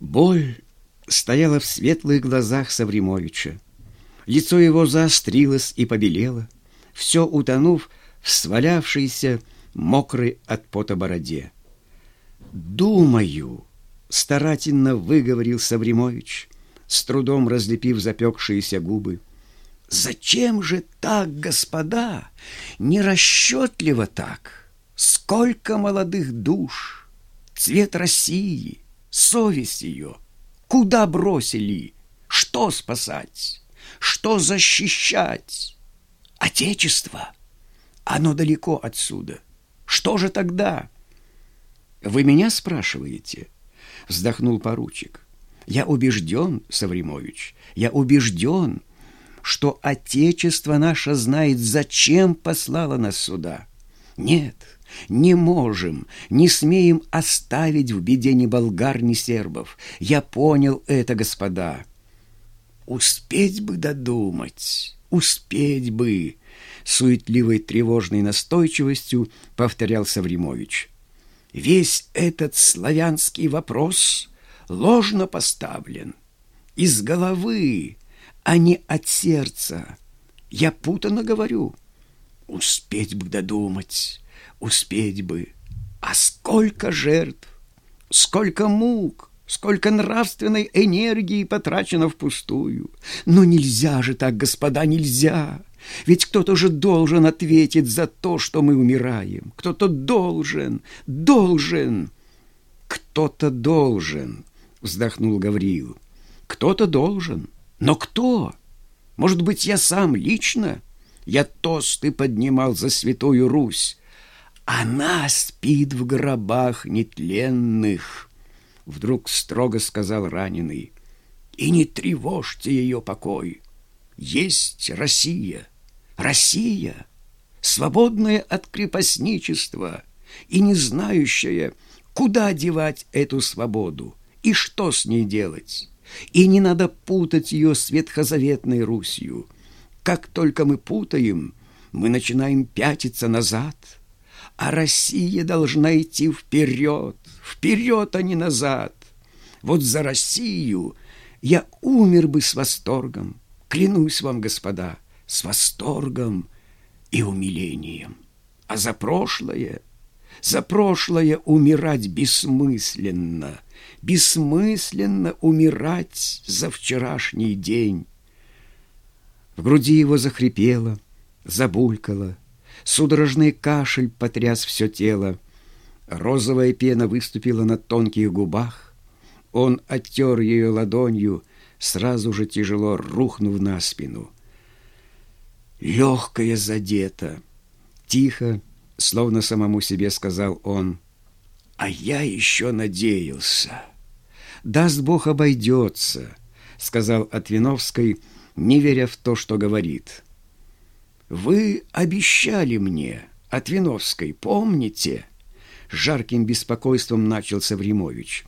Боль стояла в светлых глазах Савримовича. Лицо его заострилось и побелело, все утонув в свалявшейся, мокрой от пота бороде. «Думаю», — старательно выговорил Савримович, с трудом разлепив запекшиеся губы, «зачем же так, господа, нерасчетливо так? Сколько молодых душ, цвет России, совесть ее, куда бросили, что спасать, что защищать? Отечество, оно далеко отсюда. Что же тогда?» «Вы меня спрашиваете?» — вздохнул поручик. «Я убежден, Савримович, я убежден, что Отечество наше знает, зачем послало нас сюда. Нет, не можем, не смеем оставить в беде ни болгар, ни сербов. Я понял это, господа. Успеть бы додумать, успеть бы!» Суетливой тревожной настойчивостью повторял Савримович. Весь этот славянский вопрос ложно поставлен. Из головы, а не от сердца. Я путано говорю. Успеть бы додумать, успеть бы. А сколько жертв, сколько мук, сколько нравственной энергии потрачено впустую. Но нельзя же так, господа, нельзя. Ведь кто-то же должен ответить за то, что мы умираем. Кто-то должен, должен. Кто-то должен, вздохнул Гавриил. Кто-то должен. Но кто? Может быть, я сам лично? Я тосты поднимал за святую Русь. Она спит в гробах нетленных, вдруг строго сказал раненый. И не тревожьте ее покой. Есть Россия, Россия, свободная от крепостничества и не знающая, куда девать эту свободу и что с ней делать. И не надо путать ее с ветхозаветной Русью. Как только мы путаем, мы начинаем пятиться назад, а Россия должна идти вперед, вперед, а не назад. Вот за Россию я умер бы с восторгом, клянусь вам, господа, с восторгом и умилением. А за прошлое, за прошлое умирать бессмысленно, бессмысленно умирать за вчерашний день. В груди его захрипело, забулькало, судорожный кашель потряс все тело, розовая пена выступила на тонких губах, он оттер ее ладонью, сразу же тяжело рухнув на спину — легкое задето. Тихо, словно самому себе сказал он. А я еще надеялся. Даст Бог обойдется, сказал Отвиновской, не веря в то, что говорит. Вы обещали мне, Отвиновской, помните? Жарким беспокойством начал Савримович.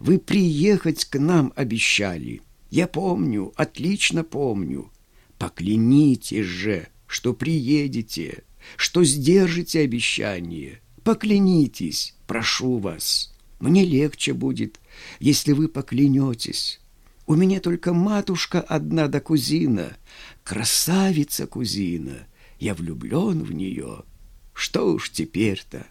Вы приехать к нам обещали. Я помню, отлично помню. Поклянитесь же, что приедете, что сдержите обещание. Поклянитесь, прошу вас. Мне легче будет, если вы поклянетесь. У меня только матушка одна да кузина, красавица-кузина. Я влюблен в нее. Что уж теперь-то?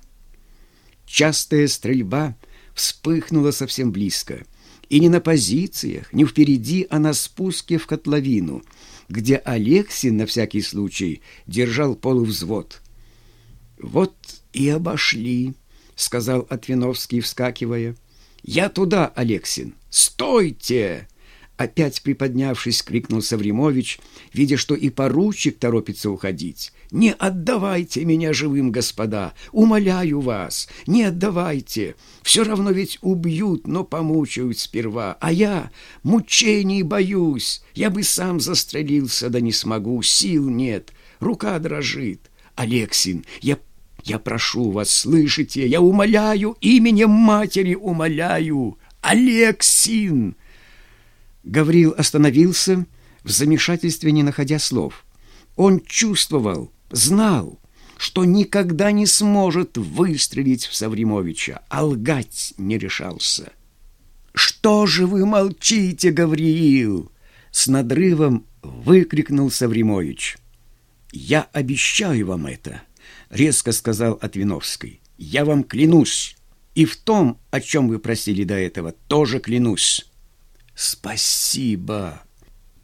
Частая стрельба вспыхнула совсем близко. И не на позициях, не впереди, а на спуске в котловину — где Алексин на всякий случай держал полувзвод. «Вот и обошли», — сказал Отвиновский, вскакивая. «Я туда, Алексин! Стойте!» Опять приподнявшись, крикнул Савримович, видя, что и поручик торопится уходить. «Не отдавайте меня живым, господа! Умоляю вас, не отдавайте! Все равно ведь убьют, но помучают сперва. А я мучений боюсь. Я бы сам застрелился, да не смогу, сил нет, рука дрожит. Алексин, я я прошу вас, слышите? Я умоляю, именем матери умоляю! Алексин!» Гаврил остановился, в замешательстве не находя слов. Он чувствовал, знал, что никогда не сможет выстрелить в Савримовича, а лгать не решался. Что же вы молчите, Гавриил?» С надрывом выкрикнул Савримович. «Я обещаю вам это», — резко сказал Отвиновский. «Я вам клянусь, и в том, о чем вы просили до этого, тоже клянусь». «Спасибо»,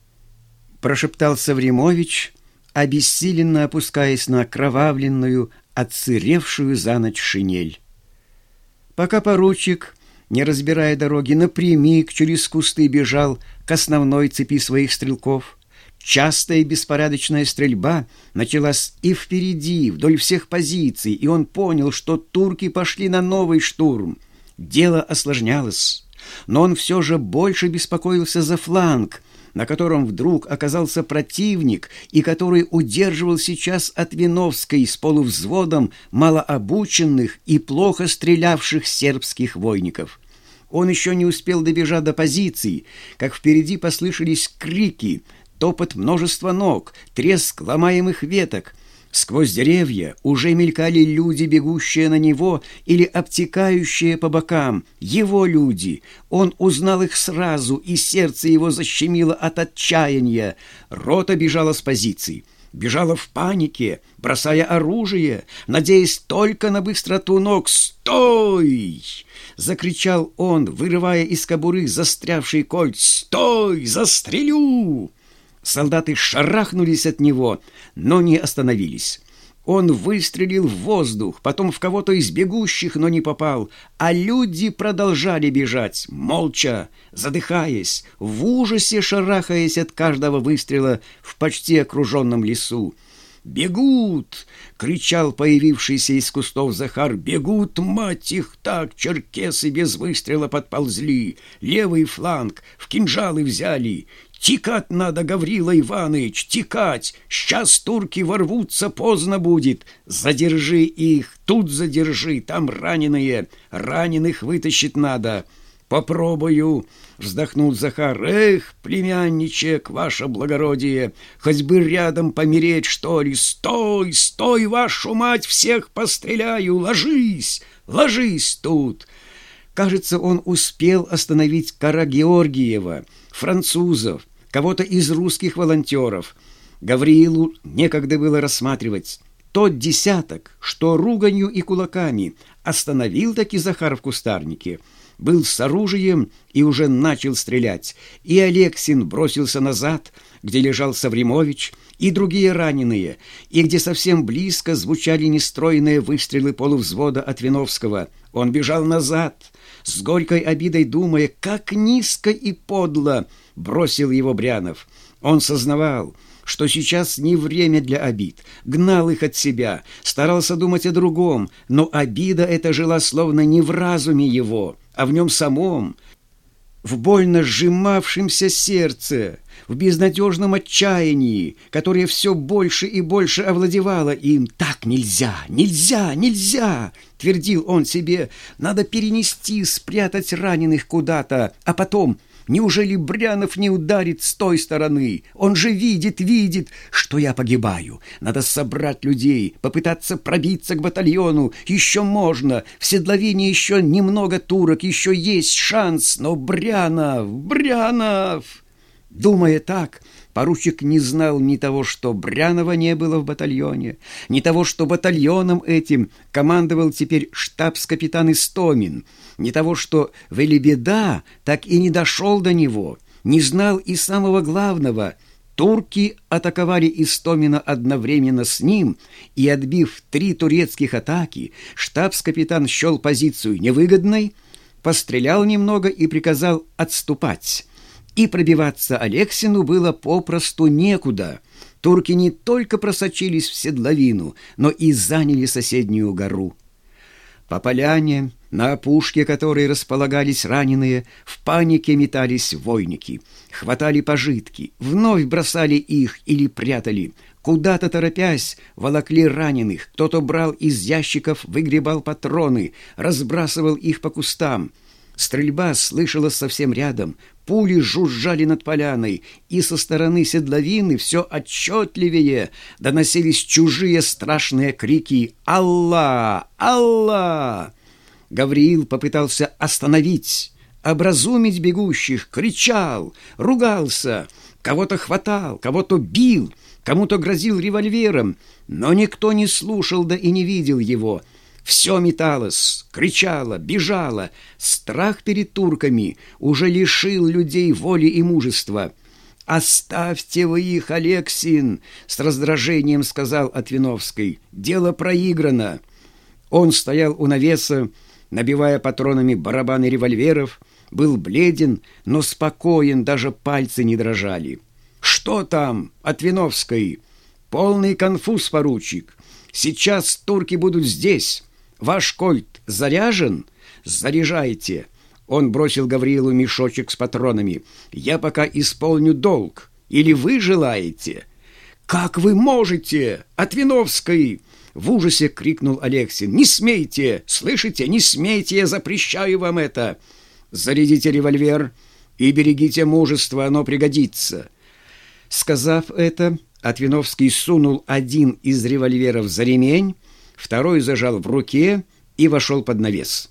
— прошептал Савримович, обессиленно опускаясь на окровавленную, отсыревшую за ночь шинель. Пока поручик, не разбирая дороги, напрямик через кусты бежал к основной цепи своих стрелков — Частая и беспорядочная стрельба началась и впереди, вдоль всех позиций, и он понял, что турки пошли на новый штурм. Дело осложнялось, но он все же больше беспокоился за фланг, на котором вдруг оказался противник и который удерживал сейчас от Виновской с полувзводом малообученных и плохо стрелявших сербских войников. Он еще не успел добежать до позиции, как впереди послышались крики — топот множества ног, треск ломаемых веток. Сквозь деревья уже мелькали люди, бегущие на него или обтекающие по бокам. Его люди. Он узнал их сразу, и сердце его защемило от отчаяния. Рота бежала с позиций бежала в панике, бросая оружие, надеясь только на быстроту ног. «Стой!» — закричал он, вырывая из кобуры застрявший кольт. «Стой! Застрелю!» Солдаты шарахнулись от него, но не остановились. Он выстрелил в воздух, потом в кого-то из бегущих, но не попал, а люди продолжали бежать, молча, задыхаясь, в ужасе шарахаясь от каждого выстрела в почти окруженном лесу. «Бегут!» — кричал появившийся из кустов Захар. «Бегут, мать их, так! Черкесы без выстрела подползли! Левый фланг в кинжалы взяли! Тикать надо, Гаврила Иванович, тикать! Сейчас турки ворвутся, поздно будет. Задержи их, тут задержи, там раненые. Раненых вытащить надо. Попробую, вздохнул Захар. Эх, племянничек, ваше благородие, хоть бы рядом помереть, что ли. Стой, стой, вашу мать, всех постреляю, ложись, ложись тут. Кажется, он успел остановить Кара Георгиева, французов, кого-то из русских волонтеров. Гавриилу некогда было рассматривать. Тот десяток, что руганью и кулаками остановил таки Захар в кустарнике, был с оружием и уже начал стрелять. И Алексин бросился назад, где лежал Савримович, и другие раненые, и где совсем близко звучали нестройные выстрелы полувзвода от Виновского. Он бежал назад, с горькой обидой думая, как низко и подло бросил его Брянов. Он сознавал, что сейчас не время для обид, гнал их от себя, старался думать о другом, но обида эта жила словно не в разуме его, а в нем самом, в больно сжимавшемся сердце, в безнадежном отчаянии, которое все больше и больше овладевало им. «Так нельзя, нельзя, нельзя!» — твердил он себе. «Надо перенести, спрятать раненых куда-то, а потом Неужели Брянов не ударит с той стороны? Он же видит, видит, что я погибаю. Надо собрать людей, попытаться пробиться к батальону. Еще можно. В Седловине еще немного турок, еще есть шанс. Но Брянов, Брянов... Думая так, поручик не знал ни того, что Брянова не было в батальоне, ни того, что батальоном этим командовал теперь штабс-капитан Истомин, ни того, что Велибеда так и не дошел до него, не знал и самого главного — Турки атаковали Истомина одновременно с ним, и, отбив три турецких атаки, штабс-капитан счел позицию невыгодной, пострелял немного и приказал отступать и пробиваться Алексину было попросту некуда. Турки не только просочились в седловину, но и заняли соседнюю гору. По поляне, на опушке которой располагались раненые, в панике метались войники, хватали пожитки, вновь бросали их или прятали, куда-то торопясь, волокли раненых, кто-то брал из ящиков, выгребал патроны, разбрасывал их по кустам. Стрельба слышалась совсем рядом, пули жужжали над поляной, и со стороны седловины все отчетливее доносились чужие страшные крики «Алла! Алла!». Гавриил попытался остановить, образумить бегущих, кричал, ругался, кого-то хватал, кого-то бил, кому-то грозил револьвером, но никто не слушал да и не видел его. Все металось, кричало, бежало. Страх перед турками уже лишил людей воли и мужества. «Оставьте вы их, Алексин!» — с раздражением сказал Отвиновский. «Дело проиграно!» Он стоял у навеса, набивая патронами барабаны револьверов, был бледен, но спокоен, даже пальцы не дрожали. «Что там, Отвиновской?» «Полный конфуз, поручик. Сейчас турки будут здесь. Ваш кольт заряжен? Заряжайте!» Он бросил Гаврилу мешочек с патронами. «Я пока исполню долг. Или вы желаете?» «Как вы можете? Отвиновской!» В ужасе крикнул Алексин. «Не смейте! Слышите? Не смейте! Я запрещаю вам это! Зарядите револьвер и берегите мужество, оно пригодится!» Сказав это, Отвиновский сунул один из револьверов за ремень, второй зажал в руке и вошел под навес.